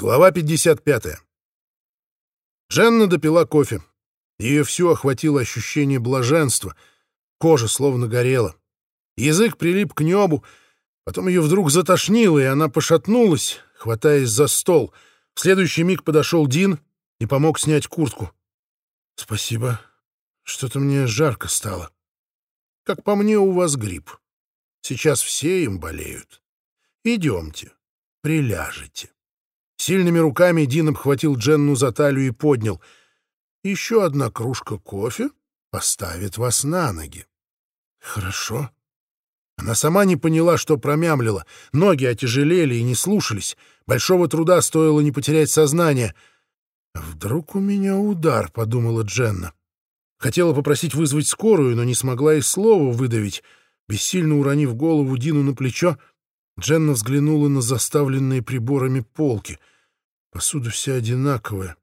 Глава 55. Дженна допила кофе. Ее всю охватило ощущение блаженства. Кожа словно горела. Язык прилип к небу. Потом ее вдруг затошнило, и она пошатнулась, хватаясь за стол. В следующий миг подошел Дин и помог снять куртку. «Спасибо. Что-то мне жарко стало. Как по мне, у вас грипп. Сейчас все им болеют. Идемте, приляжете». Сильными руками Дин обхватил Дженну за талию и поднял. «Еще одна кружка кофе поставит вас на ноги». «Хорошо». Она сама не поняла, что промямлила. Ноги отяжелели и не слушались. Большого труда стоило не потерять сознание. «А «Вдруг у меня удар», — подумала Дженна. Хотела попросить вызвать скорую, но не смогла и слова выдавить. Бессильно уронив голову Дину на плечо, Дженна взглянула на заставленные приборами полки. Посуда вся одинаковая,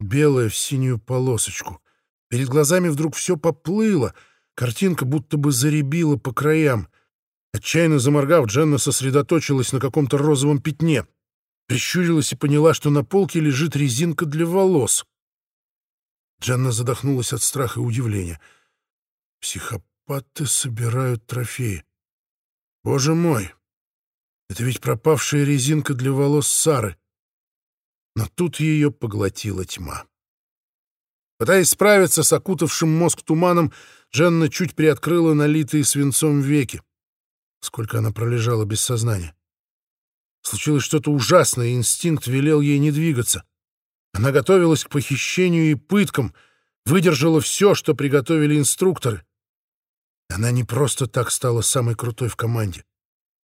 белая в синюю полосочку. Перед глазами вдруг все поплыло, картинка будто бы заребила по краям. Отчаянно заморгав, Дженна сосредоточилась на каком-то розовом пятне. Прищурилась и поняла, что на полке лежит резинка для волос. Дженна задохнулась от страха и удивления. Психопаты собирают трофеи. Боже мой! Это ведь пропавшая резинка для волос Сары но тут ее поглотила тьма. Пытаясь справиться с окутавшим мозг туманом, Дженна чуть приоткрыла налитые свинцом веки. Сколько она пролежала без сознания. Случилось что-то ужасное, инстинкт велел ей не двигаться. Она готовилась к похищению и пыткам, выдержала все, что приготовили инструкторы. Она не просто так стала самой крутой в команде.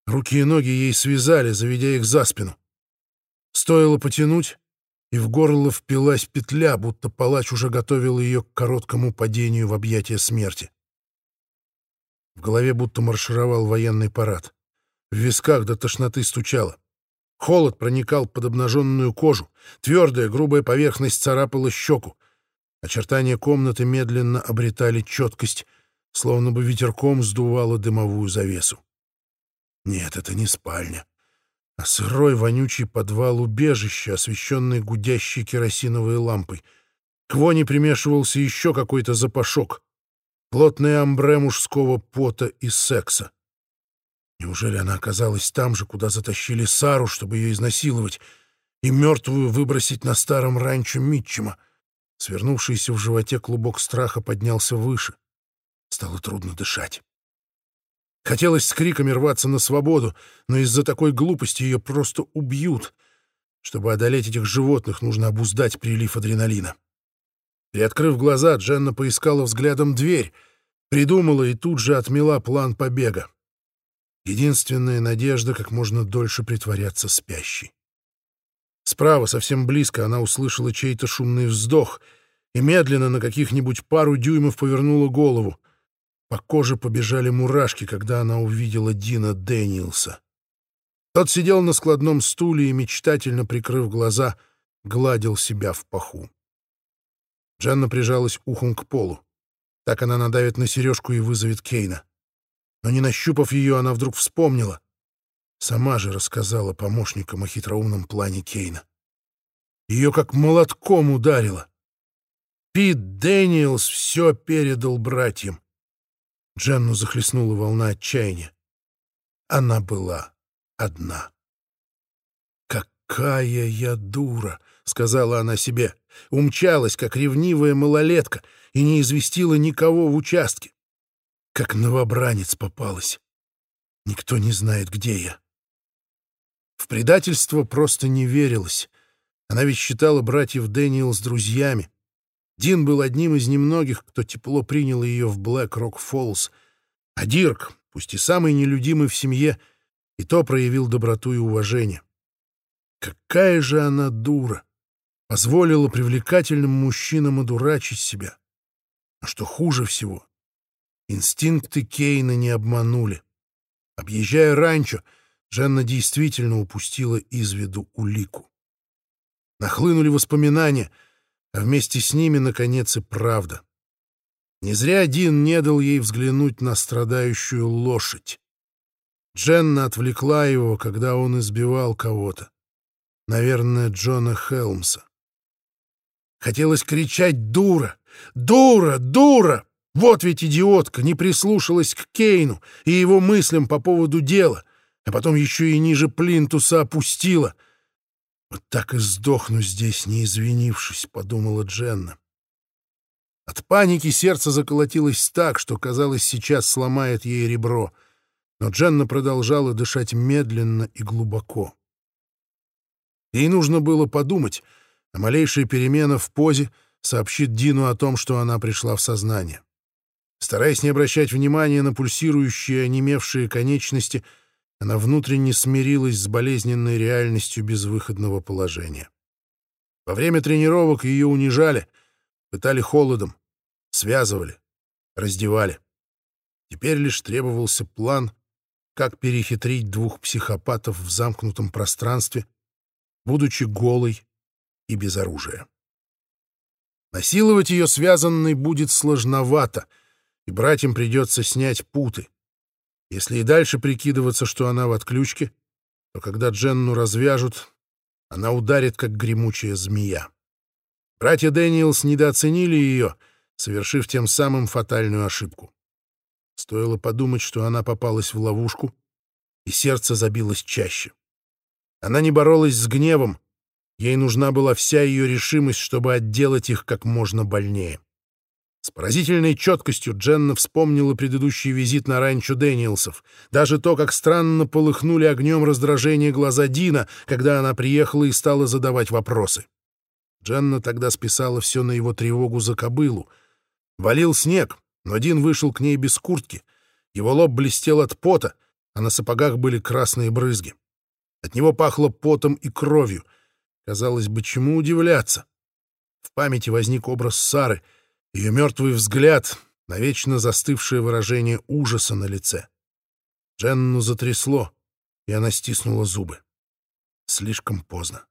Руки и ноги ей связали, заведя их за спину. Стоило потянуть, и в горло впилась петля, будто палач уже готовил ее к короткому падению в объятия смерти. В голове будто маршировал военный парад. В висках до тошноты стучало. Холод проникал под обнаженную кожу, твердая грубая поверхность царапала щеку. Очертания комнаты медленно обретали четкость, словно бы ветерком сдувало дымовую завесу. Нет, это не спальня а сырой вонючий подвал убежища, освещенный гудящей керосиновой лампой. К воне примешивался еще какой-то запашок. Плотное амбре мужского пота и секса. Неужели она оказалась там же, куда затащили Сару, чтобы ее изнасиловать, и мертвую выбросить на старом ранчо Митчема? Свернувшийся в животе клубок страха поднялся выше. Стало трудно дышать. Хотелось с криками рваться на свободу, но из-за такой глупости ее просто убьют. Чтобы одолеть этих животных, нужно обуздать прилив адреналина. Приоткрыв глаза, Дженна поискала взглядом дверь, придумала и тут же отмела план побега. Единственная надежда — как можно дольше притворяться спящей. Справа, совсем близко, она услышала чей-то шумный вздох и медленно на каких-нибудь пару дюймов повернула голову — по коже побежали мурашки, когда она увидела Дина Дэниелса. Тот сидел на складном стуле и, мечтательно прикрыв глаза, гладил себя в паху. Дженна прижалась ухом к полу. Так она надавит на сережку и вызовет Кейна. Но не нащупав ее, она вдруг вспомнила. Сама же рассказала помощникам о хитроумном плане Кейна. Ее как молотком ударило. Пит Дэниелс все передал братьям. Дженну захлестнула волна отчаяния. Она была одна. «Какая я дура!» — сказала она себе. Умчалась, как ревнивая малолетка, и не известила никого в участке. Как новобранец попалась. Никто не знает, где я. В предательство просто не верилось. Она ведь считала братьев Дэниелс друзьями. Дин был одним из немногих, кто тепло принял ее в Блэк-Рок-Фоллс, а Дирк, пусть и самый нелюдимый в семье, и то проявил доброту и уважение. Какая же она дура! Позволила привлекательным мужчинам одурачить себя. А что хуже всего, инстинкты Кейна не обманули. Объезжая ранчо, Дженна действительно упустила из виду улику. Нахлынули воспоминания — а вместе с ними, наконец, и правда. Не зря Дин не дал ей взглянуть на страдающую лошадь. Дженна отвлекла его, когда он избивал кого-то. Наверное, Джона Хелмса. Хотелось кричать «Дура! Дура! Дура!» Вот ведь идиотка не прислушалась к Кейну и его мыслям по поводу дела, а потом еще и ниже плинтуса опустила. «Вот так и сдохну здесь, не извинившись», — подумала Дженна. От паники сердце заколотилось так, что, казалось, сейчас сломает ей ребро. Но Дженна продолжала дышать медленно и глубоко. Ей нужно было подумать, а малейшая перемена в позе сообщит Дину о том, что она пришла в сознание. Стараясь не обращать внимания на пульсирующие, онемевшие конечности, она внутренне смирилась с болезненной реальностью безвыходного положения. Во время тренировок ее унижали, пытали холодом, связывали, раздевали. Теперь лишь требовался план, как перехитрить двух психопатов в замкнутом пространстве, будучи голой и без оружия. Насиловать ее связанной будет сложновато — и братьям придется снять путы. Если и дальше прикидываться, что она в отключке, то когда Дженну развяжут, она ударит, как гремучая змея. Братья Дэниелс недооценили ее, совершив тем самым фатальную ошибку. Стоило подумать, что она попалась в ловушку, и сердце забилось чаще. Она не боролась с гневом, ей нужна была вся ее решимость, чтобы отделать их как можно больнее. С поразительной четкостью Дженна вспомнила предыдущий визит на ранчо Дэниелсов, даже то, как странно полыхнули огнем раздражения глаза Дина, когда она приехала и стала задавать вопросы. Дженна тогда списала все на его тревогу за кобылу. Валил снег, но Дин вышел к ней без куртки. Его лоб блестел от пота, а на сапогах были красные брызги. От него пахло потом и кровью. Казалось бы, чему удивляться? В памяти возник образ Сары — ее мертвый взгляд, навечно застывшее выражение ужаса на лице. Дженну затрясло, и она стиснула зубы. Слишком поздно.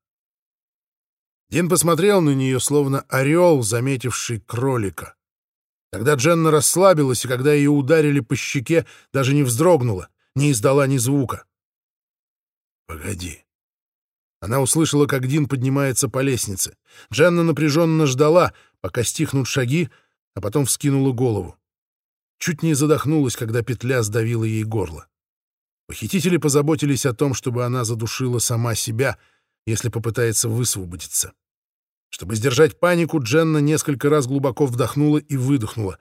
Дин посмотрел на нее, словно орел, заметивший кролика. Когда Дженна расслабилась, и когда ее ударили по щеке, даже не вздрогнула, не издала ни звука. «Погоди». Она услышала, как Дин поднимается по лестнице. Дженна напряженно ждала, пока стихнут шаги, а потом вскинула голову. Чуть не задохнулась, когда петля сдавила ей горло. Похитители позаботились о том, чтобы она задушила сама себя, если попытается высвободиться. Чтобы сдержать панику, Дженна несколько раз глубоко вдохнула и выдохнула.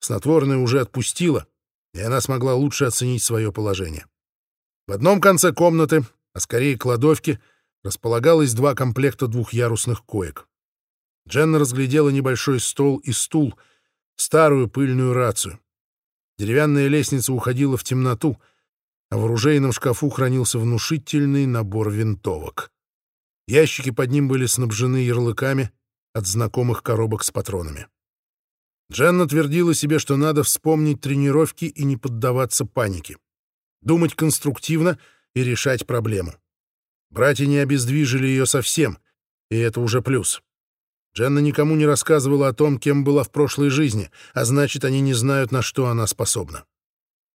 Снотворное уже отпустила, и она смогла лучше оценить свое положение. В одном конце комнаты, а скорее кладовки, располагалось два комплекта двухъярусных коек. Дженна разглядела небольшой стол и стул, старую пыльную рацию. Деревянная лестница уходила в темноту, а в оружейном шкафу хранился внушительный набор винтовок. Ящики под ним были снабжены ярлыками от знакомых коробок с патронами. Дженна твердила себе, что надо вспомнить тренировки и не поддаваться панике. Думать конструктивно и решать проблему. Братья не обездвижили ее совсем, и это уже плюс. Дженна никому не рассказывала о том, кем была в прошлой жизни, а значит, они не знают, на что она способна.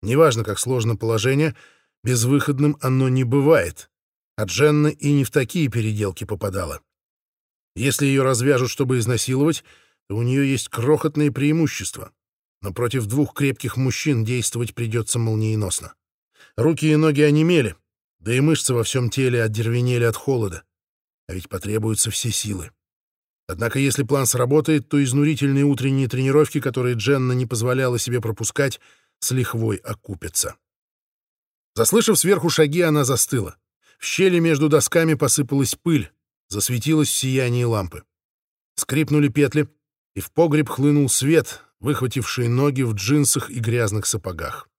Неважно, как сложно положение, безвыходным оно не бывает. А Дженна и не в такие переделки попадала. Если ее развяжут, чтобы изнасиловать, то у нее есть крохотные преимущества. Но против двух крепких мужчин действовать придется молниеносно. Руки и ноги онемели, да и мышцы во всем теле отдервенели от холода. А ведь потребуются все силы. Однако если план сработает, то изнурительные утренние тренировки, которые Дженна не позволяла себе пропускать, с лихвой окупятся. Заслышав сверху шаги, она застыла. В щели между досками посыпалась пыль, засветилась в сиянии лампы. Скрипнули петли, и в погреб хлынул свет, выхвативший ноги в джинсах и грязных сапогах.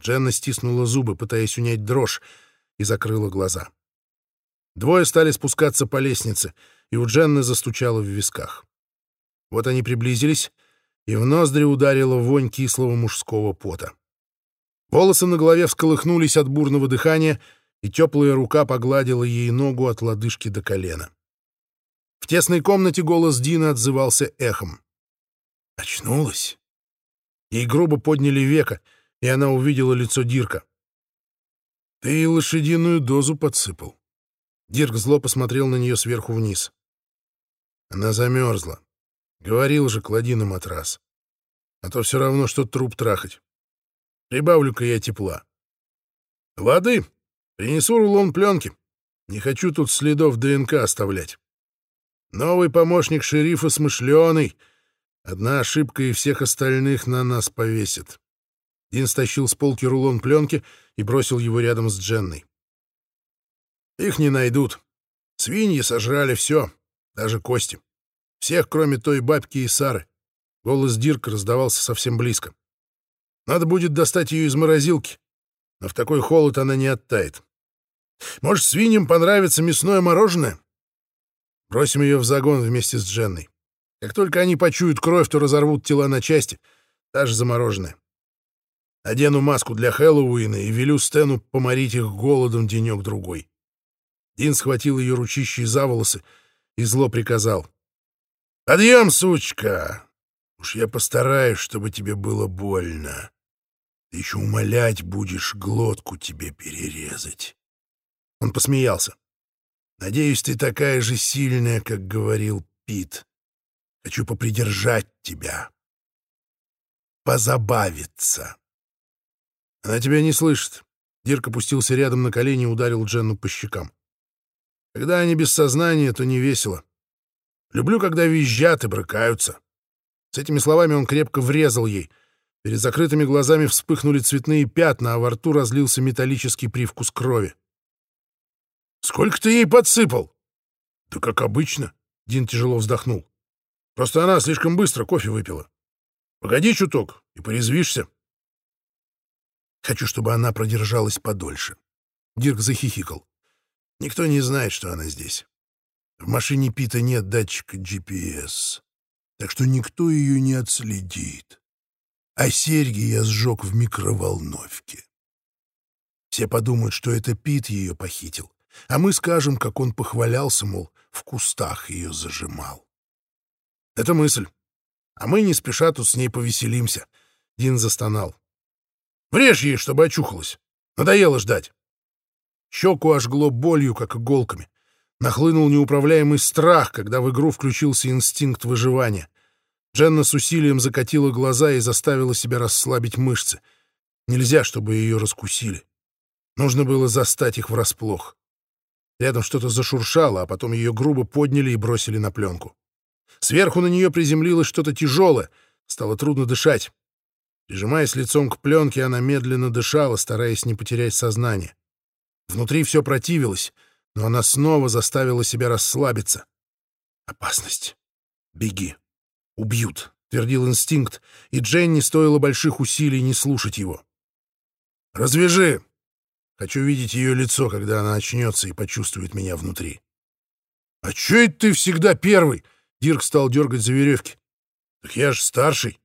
Дженна стиснула зубы, пытаясь унять дрожь, и закрыла глаза. Двое стали спускаться по лестнице, и у Дженны застучало в висках. Вот они приблизились, и в ноздри ударила вонь кислого мужского пота. Волосы на голове всколыхнулись от бурного дыхания, и теплая рука погладила ей ногу от лодыжки до колена. В тесной комнате голос Дина отзывался эхом. Очнулась. Ей грубо подняли века, и она увидела лицо Дирка. «Ты лошадиную дозу подсыпал. Дирк зло посмотрел на нее сверху вниз. Она замерзла. Говорил же, клади на матрас. А то все равно, что труп трахать. Прибавлю-ка я тепла. Лады, принесу рулон пленки. Не хочу тут следов ДНК оставлять. Новый помощник шерифа смышленый. Одна ошибка и всех остальных на нас повесит. Дин стащил с полки рулон пленки и бросил его рядом с Дженной. Их не найдут. Свиньи сожрали все, даже кости. Всех, кроме той бабки и Сары. Голос Дирка раздавался совсем близко. Надо будет достать ее из морозилки, но в такой холод она не оттает. Может, свиньям понравится мясное мороженое? Бросим ее в загон вместе с Дженной. Как только они почуют кровь, то разорвут тела на части, даже замороженные. Одену маску для Хэллоуина и велю Стэну поморить их голодом денек-другой. Дин схватил ее ручищей за волосы и зло приказал. «Подъем, сучка! Уж я постараюсь, чтобы тебе было больно. Ты еще умолять будешь глотку тебе перерезать». Он посмеялся. «Надеюсь, ты такая же сильная, как говорил Пит. Хочу попридержать тебя. Позабавиться». Она тебя не слышит. Дирк опустился рядом на колени и ударил Дженну по щекам. Когда они без сознания, то не весело. Люблю, когда визжат и брыкаются. С этими словами он крепко врезал ей. Перед закрытыми глазами вспыхнули цветные пятна, а во рту разлился металлический привкус крови. «Сколько ты ей подсыпал?» «Да как обычно», — Дин тяжело вздохнул. «Просто она слишком быстро кофе выпила. Погоди чуток и порезвишься». Хочу, чтобы она продержалась подольше. Дирк захихикал. Никто не знает, что она здесь. В машине Пита нет датчика GPS, так что никто ее не отследит. А серьги я сжег в микроволновке. Все подумают, что это Пит ее похитил, а мы скажем, как он похвалялся, мол, в кустах ее зажимал. Это мысль. А мы не спеша тут с ней повеселимся. Дин застонал. Врежь ей, чтобы очухалась. Надоело ждать. Щеку ожгло болью, как иголками. Нахлынул неуправляемый страх, когда в игру включился инстинкт выживания. Дженна с усилием закатила глаза и заставила себя расслабить мышцы. Нельзя, чтобы ее раскусили. Нужно было застать их врасплох. Рядом что-то зашуршало, а потом ее грубо подняли и бросили на пленку. Сверху на нее приземлилось что-то тяжелое. Стало трудно дышать. Прижимаясь лицом к пленке, она медленно дышала, стараясь не потерять сознание. Внутри все противилось, но она снова заставила себя расслабиться. «Опасность! Беги! Убьют!» — твердил инстинкт, и Дженни стоило больших усилий не слушать его. «Развяжи! Хочу видеть ее лицо, когда она очнется и почувствует меня внутри». «А че это ты всегда первый?» — Дирк стал дергать за веревки. «Так я же старший».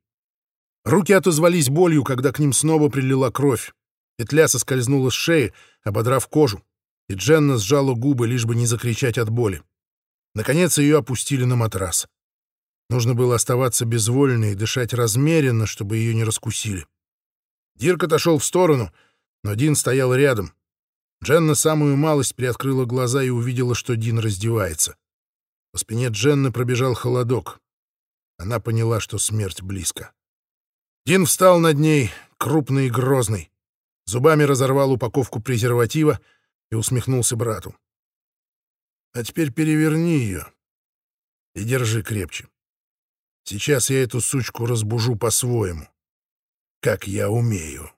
Руки отозвались болью, когда к ним снова прилила кровь. Петля соскользнула с шеи, ободрав кожу, и Дженна сжала губы, лишь бы не закричать от боли. Наконец ее опустили на матрас. Нужно было оставаться безвольной и дышать размеренно, чтобы ее не раскусили. Дирк отошел в сторону, но Дин стоял рядом. Дженна самую малость приоткрыла глаза и увидела, что Дин раздевается. По спине Дженны пробежал холодок. Она поняла, что смерть близко. Дин встал над ней, крупный и грозный. Зубами разорвал упаковку презерватива и усмехнулся брату. «А теперь переверни ее и держи крепче. Сейчас я эту сучку разбужу по-своему, как я умею».